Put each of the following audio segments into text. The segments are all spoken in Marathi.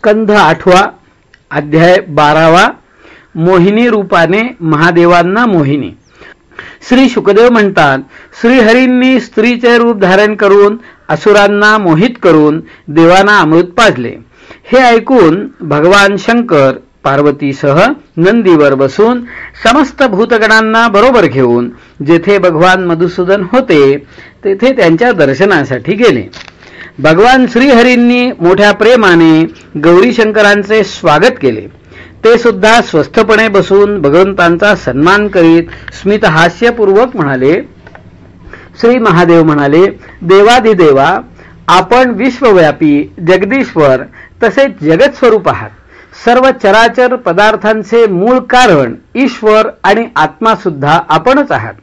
स्कंध आठवा अध्याय बारावा मोहिनी रूपाने महादेवांना मोहिनी. श्री शुकदेव म्हणतात श्रीहरींनी स्त्रीचे रूप धारण करून असुरांना मोहित करून देवांना अमृत पाजले. हे ऐकून भगवान शंकर पार्वतीसह नंदीवर बसून समस्त भूतगणांना बरोबर घेऊन जेथे भगवान मधुसूदन होते तेथे त्यांच्या दर्शनासाठी गेले. भगवान श्रीहरींनी मोठ्या प्रेमाने गौरीशंकरांचे स्वागत केले. ते सुद्धा स्वस्थपणे बसून भगवंतांचा सन्मान करीत स्मितहास्यपूर्वक म्हणाले श्री महादेव म्हणाले देवाधिदेवा आपण विश्वव्यापी जगदीश्वर तसेच जगत स्वरूप आहात. सर्व चराचर पदार्थांचे मूळ कारण ईश्वर आणि आत्मा सुद्धा आपणच आहात.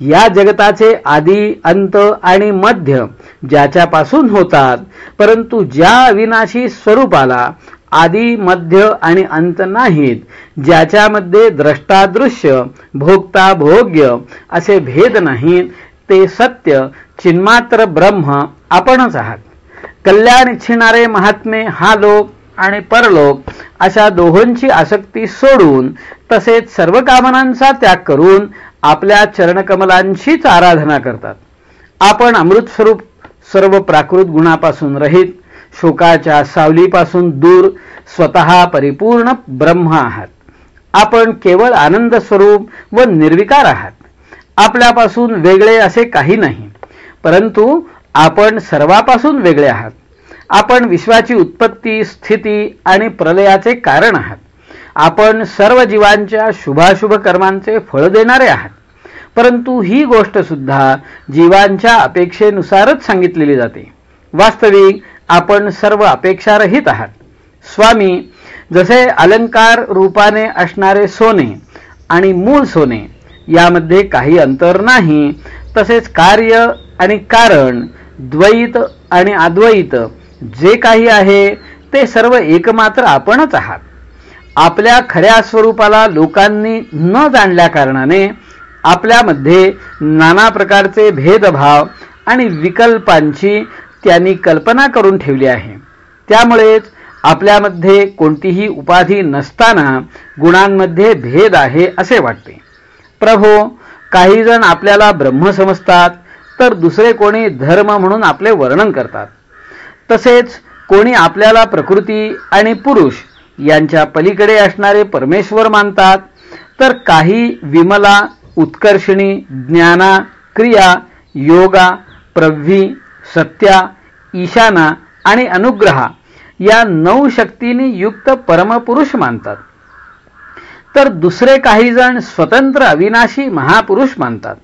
या जगताचे आदी अंत आणि मध्य ज्याच्यापासून होतात परंतु ज्या अविनाशी स्वरूपाला आदी मध्य आणि अंत नाहीत ज्याच्यामध्ये द्रष्टादृश्य भोगता भोग्य असे भेद नाहीत ते सत्य चिन्मात्र ब्रह्म आपणच आहात. कल्याण इच्छिणारे महात्मे हा लोक आणि परलोक अशा दोहोंची आसक्ती सोडून तसेच सर्व कामनांचा त्याग करून आपल्या चरणकमलांचीच आराधना करतात. आपण अमृत स्वरूप सर्व प्राकृत गुणापासून रहित शोकाच्या सावलीपासून दूर स्वतः परिपूर्ण ब्रह्म आहात. आपण केवळ आनंद स्वरूप व निर्विकार आहात. आपल्यापासून वेगळे असे काही नाही परंतु आपण सर्वापासून वेगळे आहात. आपण विश्वाची उत्पत्ती स्थिती आणि प्रलयाचे कारण आहात. आपण सर्व जीवांच्या शुभाशुभ कर्मांचे फळ देणारे आहात. परंतु ही गोष्ट सुद्धा जीवांच्या अपेक्षेनुसारच सांगितलेली जाते. वास्तविक आपण सर्व अपेक्षारहित आहात. स्वामी जसे अलंकार रूपाने असणारे सोने आणि मूळ सोने यामध्ये काही अंतर नाही तसेच कार्य आणि कारण द्वैत आणि अद्वैत जे काही आहे ते सर्व एकमात्र आपणच आहात. आपल्या खऱ्या स्वरूपाला लोकांनी न जाणल्या कारणाने आपल्यामध्ये नाना प्रकारचे भेदभाव आणि विकल्पांची त्यांनी कल्पना करून ठेवली आहे. त्यामुळेच आपल्यामध्ये कोणतीही उपाधी नसताना गुणांमध्ये भेद आहे असे वाटते. प्रभो काही जण आपल्याला ब्रह्म समजतात तर दुसरे कोणी धर्म म्हणून आपले वर्णन करतात. तसेच कोणी आपल्याला प्रकृती आणि पुरुष यांच्या पलीकडे असणारे परमेश्वर मानतात. तर काही विमला उत्कर्षणी ज्ञाना क्रिया योगा प्रव्ही सत्या ईशाना आणि अनुग्रहा या नऊ शक्तींनी युक्त परमपुरुष मानतात. तर दुसरे काही जण स्वतंत्र अविनाशी महापुरुष मानतात.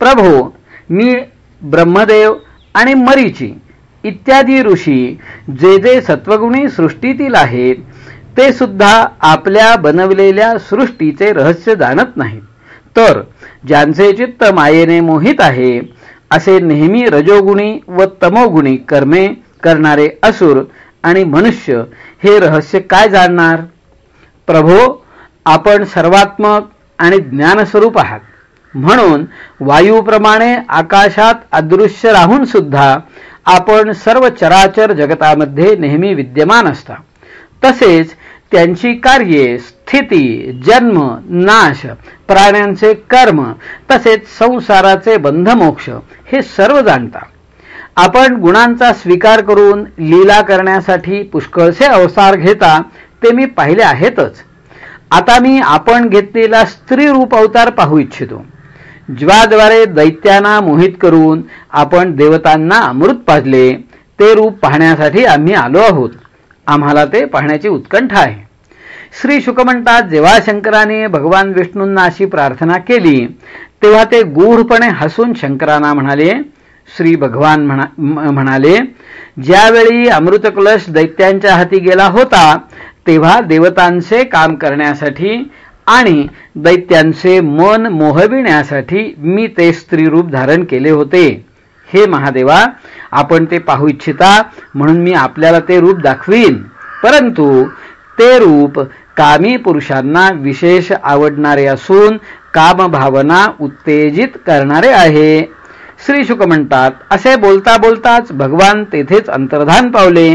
प्रभो मी ब्रह्मदेव आणि मरीची इत्यादी ऋषी जे जे सत्वगुणी सृष्टीतील आहेत ते सुद्धा आपल्या बनवलेल्या सृष्टीचे रहस्य जाणत नाहीत. तर ज्यांचे चित्त मायेने मोहित आहे असे नेहमी रजोगुणी व तमोगुणी कर्मे करणारे असुर आणि मनुष्य हे रहस्य काय जाणणार? प्रभो आपण सर्वात्मक आणि ज्ञानस्वरूप आहात. म्हणून वायूप्रमाणे आकाशात अदृश्य राहून सुद्धा आपण सर्व चराचर जगतामध्ये नेहमी विद्यमान असता. तसेच त्यांची कार्ये स्थिती जन्म नाश प्राण्यांचे कर्म तसेच संसाराचे बंधमोक्ष हे सर्व जाणता. आपण गुणांचा स्वीकार करून लीला करण्यासाठी पुष्कळसे अवसार घेता ते मी पाहिले आहेतच. आता मी आपण घेतलेला स्त्री रूप अवतार पाहू इच्छितो. ज्वाद्वारे दैत्यांना मोहित करून आपण देवतांना अमृत पाजले ते रूप पाहण्यासाठी आम्ही आलो आहोत. आम्हाला ते पाहण्याची उत्कंठा आहे. श्री शुक म्हणतात जेव्हा शंकराने भगवान विष्णूंना अशी प्रार्थना केली तेव्हा ते गूढपणे हसून शंकरांना म्हणाले श्री भगवान म्हणा म्हणाले ज्यावेळी अमृतकलश दैत्यांच्या हाती गेला होता तेव्हा देवतांचे काम करण्यासाठी आणि दैत्यांचे मन मोहविण्यासाठी मी ते स्त्री रूप धारण केले होते. हे महादेवा आपण ते पाहू इच्छिता म्हणून मी आपल्याला ते रूप दाखवीन. परंतु ते रूप कामी पुरुषांना विशेष आवडणारे असून कामभावना उत्तेजित करणारे आहे. श्री शुक म्हणतात असे बोलता बोलताच भगवान तेथेच अंतर्धान पावले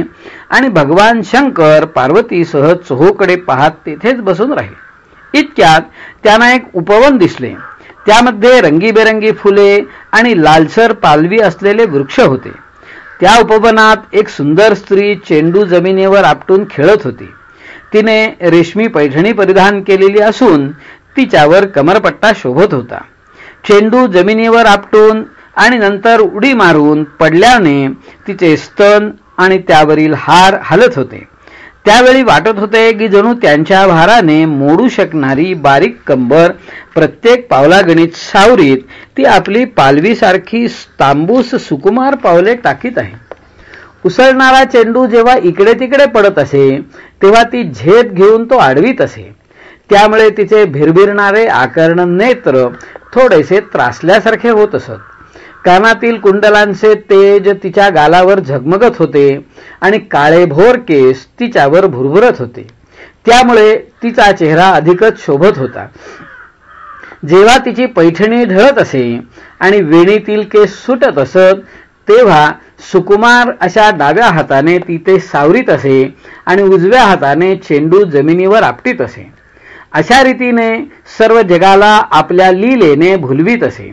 आणि भगवान शंकर पार्वतीसह चोहोकडे पाहत तेथेच बसून राहिले. इतक्यात त्यांना एक उपवन दिसले. त्यामध्ये रंगीबेरंगी फुले आणि लालसर पालवी असलेले वृक्ष होते. त्या उपवनात एक सुंदर स्त्री चेंडू जमिनीवर आपटून खेळत होती. तिने रेशमी पैठणी परिधान केलेली असून तिच्यावर कमरपट्टा शोभत होता. चेंडू जमिनीवर आपटून आणि नंतर उडी मारून पडल्याने तिचे स्तन आणि त्यावरील हार हलत होते. त्यावेळी वाटत होते की जणू त्यांच्या भाराने मोडू शकणारी बारीक कंबर प्रत्येक पावलागणित सावरीत ती आपली पालवीसारखी तांबूस सुकुमार पावले टाकीत आहे. उसळणारा चेंडू जेव्हा इकडे तिकडे पडत असे तेव्हा ती झेप घेऊन तो आडवीत असे. त्यामुळे तिचे भिरभिरणारे आकर्ण नेत्र थोडेसे त्रासल्यासारखे होत असत. कानातील कुंडलांचे तेज तिच्या गालावर झगमगत होते आणि काळेभोर केस तिच्यावर भुरभुरत होते. त्यामुळे तिचा चेहरा अधिकच शोभत होता. जेव्हा तिची पैठणी ढळत असे आणि वेणीतील केस सुटत असत तेव्हा सुकुमार अशा डाव्या हाताने ती ते सावरीत असे आणि उजव्या हाताने चेंडू जमिनीवर आपटीत असे. अशा रीतीने सर्व जगाला आपल्या लीलेने भुलवीत असे.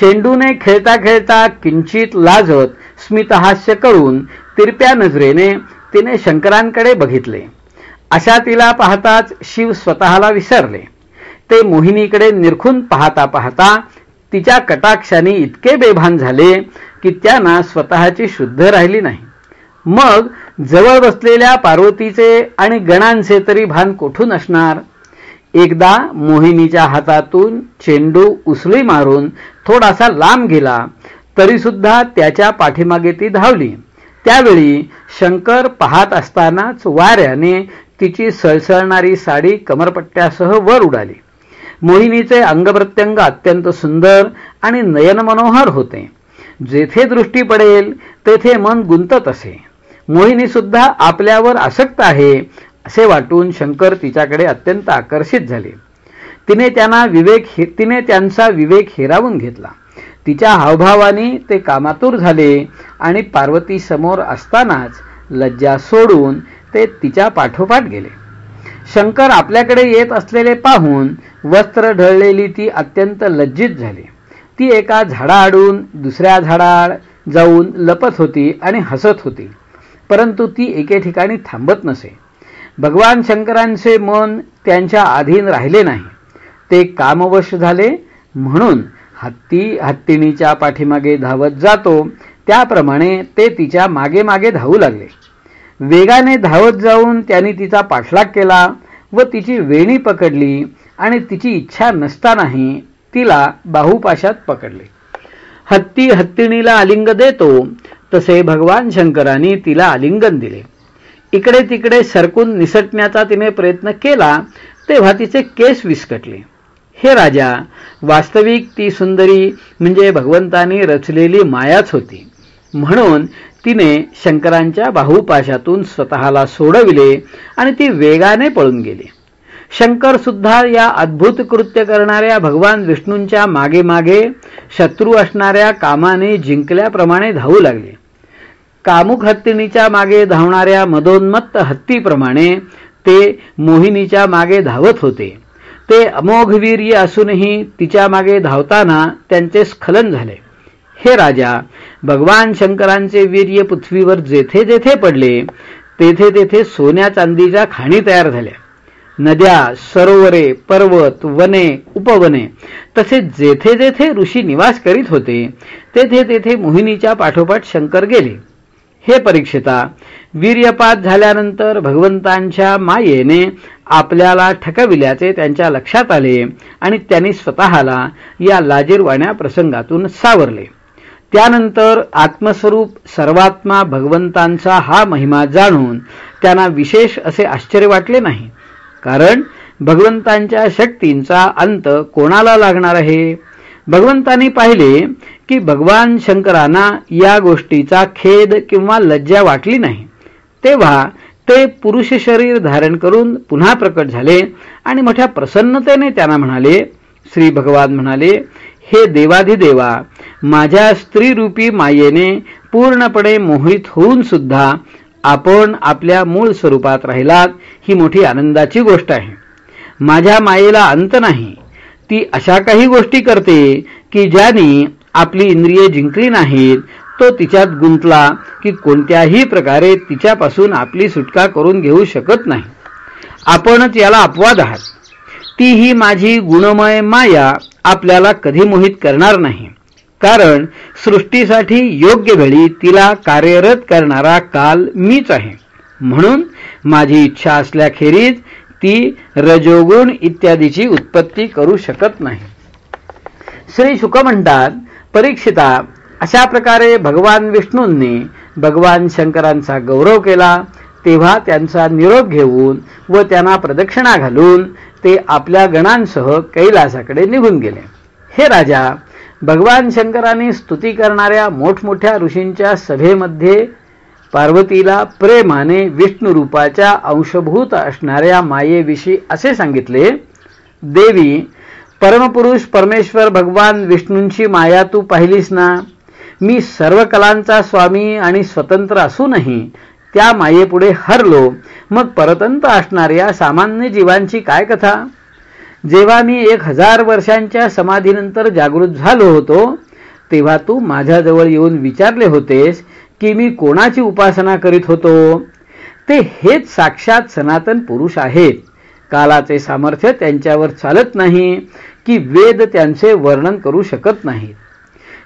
चेंडूने खेळता खेळता किंचित लाजत स्मितहास्य करून तिरप्या नजरेने तिने शंकरांकडे बघितले. अशा तिला पाहताच शिव स्वतःला विसरले. ते मोहिनीकडे निरखून पाहता पाहता तिच्या कटाक्षाने इतके बेभान झाले की त्यांना स्वतःची शुद्ध राहिली नाही. मग जवळ बसलेल्या पार्वतीचे आणि गणांचे तरी भान कोठून असणार? एकदा मोहिनीच्या हातातून चेंडू उसळी मारून थोडासा लांब गेला तरी सुद्धा त्याच्या पाठीमागे ती धावली. त्यावेळी शंकर पाहत असतानाच वाऱ्याने तिची सळसळणारी साडी कमरपट्ट्यासह वर उडाली. मोहिनीचे अंगप्रत्यंग अत्यंत सुंदर आणि नयनमनोहर होते. जेथे दृष्टी पडेल तेथे मन गुंतत असे. मोहिनी सुद्धा आपल्यावर आसक्त आहे असे वाटून शंकर तिच्याकडे अत्यंत आकर्षित झाले. तिने त्यांना विवेक तिने त्यांचा विवेक हिरावून घेतला. तिच्या हावभावाने ते कामातूर झाले आणि पार्वती समोर असतानाच लज्जा सोडून ते तिच्या पाठोपाठ गेले. शंकर आपल्याकडे येत असलेले पाहून वस्त्र ढळलेली ती अत्यंत लज्जित झाली. ती एका झाडाआडून दुसऱ्या झाडाआड जाऊन लपत होती आणि हसत होती. परंतु ती एके ठिकाणी थांबत नसे. भगवान शंकरांचे मन त्यांच्या अधीन राहिले नाही. ते कामवश झाले म्हणून हत्ती हत्तीणीच्या पाठीमागे धावत जातो. त्याप्रमाणे ते तिच्यामागे मागे धावू लागले. वेगाने धावत जाऊन त्यांनी तिचा पाठलाग केला व तिची वेणी पकडली आणि तिची इच्छा नसतानाही तिला बाहुपाशात पकडले. हत्ती हत्तीणीला आलिंग देतो तसे भगवान शंकरांनी तिला आलिंगन दिले. इकडे तिकडे सरकून निसटण्याचा तिने प्रयत्न केला तेव्हा तिचे केस विस्कटले. हे राजा वास्तविक ती सुंदरी म्हणजे भगवंतानी रचलेली मायाच होती. म्हणून तिने शंकरांच्या बाहुपाशातून स्वतःला सोडविले आणि ती वेगाने पळून गेली. शंकर सुद्धा या अद्भुत कृत्य करणाऱ्या भगवान विष्णूंच्या मागे मागे शत्रू असणाऱ्या कामाने जिंकल्याप्रमाणे धावू लागले. कामुक हत्तीनीच्या मागे धावणाऱ्या मदोन्मत्त हत्तीप्रमाणे ते मोहिनीच्या मागे धावत होते. ते अमोघवीर्य असूनही तिच्यामागे धावताना त्यांचे स्खलन झाले. हे राजा भगवान शंकरांचे वीर्य पृथ्वीवर जेथे जेथे पडले तेथे तेथे सोन्या चांदीच्या खाणी तयार झाल्या. नद्या सरोवरे पर्वत वने उपवने तसेच जेथे जेथे ऋषी निवास करीत होते तेथे तेथे मोहिनीच्या पाठोपाठ शंकर गेले. हे परीक्षिता वीर्यपात झाल्यानंतर भगवंतांच्या मायेने आपल्याला ठकविल्याचे त्यांच्या लक्षात आले आणि त्यांनी स्वतःला या लाजीरवाण्या प्रसंगातून सावरले. त्यानंतर आत्मस्वरूप सर्वात्मा भगवंतांचा हा महिमा जाणून त्यांना विशेष असे आश्चर्य वाटले नाही. कारण भगवंतांच्या शक्तींचा अंत कोणाला लागणार आहे? भगवंतांनी पाहिले की भगवान शंकरांना या गोष्टीचा खेद किंवा लज्जा वाटली नाही. तेव्हा ते पुरुष शरीर धारण करून पुन्हा प्रकट झाले आणि मोठ्या प्रसन्नतेने त्यांना म्हणाले श्री भगवान म्हणाले हे देवाधिदेवा माझ्या स्त्रीरूपी मायेने पूर्णपणे मोहित होऊन सुद्धा आपण आपल्या मूळ स्वरूपात राहिलात ही मोठी आनंदाची गोष्ट आहे. माझ्या मायेला अंत नाही. ती अशा काही गोष्टी करते की ज्याने आपली इंद्रिये जिंकली नाहीत तो तिच्यात गुंतला की कोणत्याही प्रकारे तिच्यापासून आपली सुटका करून घेऊ शकत नाही. आपणच याला अपवाद आहात. ती ही माझी गुणमय माया आपल्याला कधी मोहित करणार नाही. कारण सृष्टीसाठी योग्य वेळी तिला कार्यरत करणारा काल मीच आहे. म्हणून माझी इच्छा असल्याखेरीज ती रजोगुण इत्यादीची उत्पत्ती करू शकत नाही. श्री शुक म्हणतात परीक्षिता. अशा प्रकारे भगवान विष्णूंनी भगवान शंकरांचा गौरव केला. तेव्हा त्यांचा निरोप घेऊन व त्यांना प्रदक्षिणा घालून ते आपल्या गणांसह कैलासाकडे निघून गेले. हे राजा भगवान शंकरांनी स्तुती करणाऱ्या मोठमोठ्या ऋषींच्या सभेमध्ये पार्वतीला प्रेमाने विष्णू रूपाच्या अंशभूत असणाऱ्या मायेविषयी असे सांगितले देवी परमपुरुष परमेश्वर भगवान विष्णूंची माया तू पाहिलीस ना? मी सर्व कलांचा स्वामी आणि स्वतंत्र असूनही त्या मायेपुढे हरलो. मग परतंत असणाऱ्या सामान्य जीवांची काय कथा? जेव्हा मी एक हजार वर्षांच्या समाधीनंतर जागृत झालो होतो तेव्हा तू माझ्याजवळ येऊन विचारले होतेस की मी कोणाची उपासना करीत होतो? ते हेच साक्षात सनातन पुरुष आहेत. कालाचे सामर्थ्य त्यांच्यावर चालत नाही की वेद त्यांचे वर्णन करू शकत नाहीत.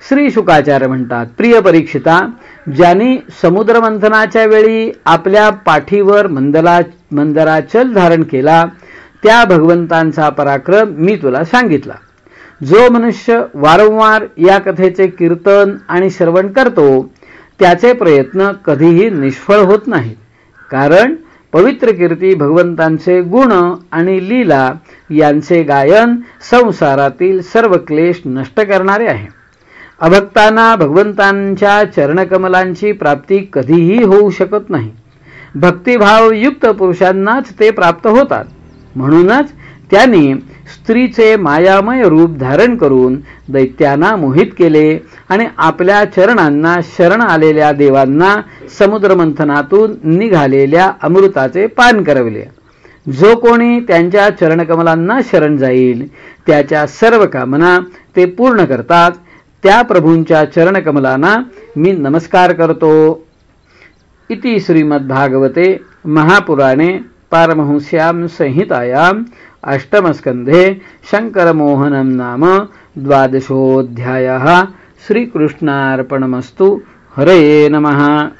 श्री शुकाचार्य म्हणतात प्रिय परीक्षिता ज्यांनी समुद्रमंथनाच्या वेळी आपल्या पाठीवर मंदला मंदराचल धारण केला त्या भगवंतांचा पराक्रम मी तुला सांगितला. जो मनुष्य वारंवार या कथेचे कीर्तन आणि श्रवण करतो त्याचे प्रयत्न कधीही निष्फळ होत नाहीत. कारण पवित्र कीर्ती भगवंतांचे गुण आणि लीला यांचे गायन संसारातील सर्व क्लेश नष्ट करणारे आहे. अभक्तांना भगवंतांच्या चरणकमलांची प्राप्ती कधीही होऊ शकत नाही. भक्तिभावयुक्त पुरुषांनाच ते प्राप्त होतात. म्हणूनच त्यांनी स्त्रीचे मायामय रूप धारण करून दैत्यांना मोहित केले आणि आपल्या चरणांना शरण आलेल्या देवांना समुद्रमंथनातून निघालेल्या अमृताचे पान करवले. जो कोणी त्यांच्या चरणकमलांना शरण जाईल त्याच्या सर्व कामना ते पूर्ण करतात. त्या प्रभूंच्या चरणकमलांना मी नमस्कार करतो. इति श्रीमद्भागवते महापुराणे पारमहंस्यां संहितायां अष्टमस्कन्धे शङ्करमोहनं नाम द्वादशोऽध्यायः. श्रीकृष्णार्पणमस्तु. हरये नमः.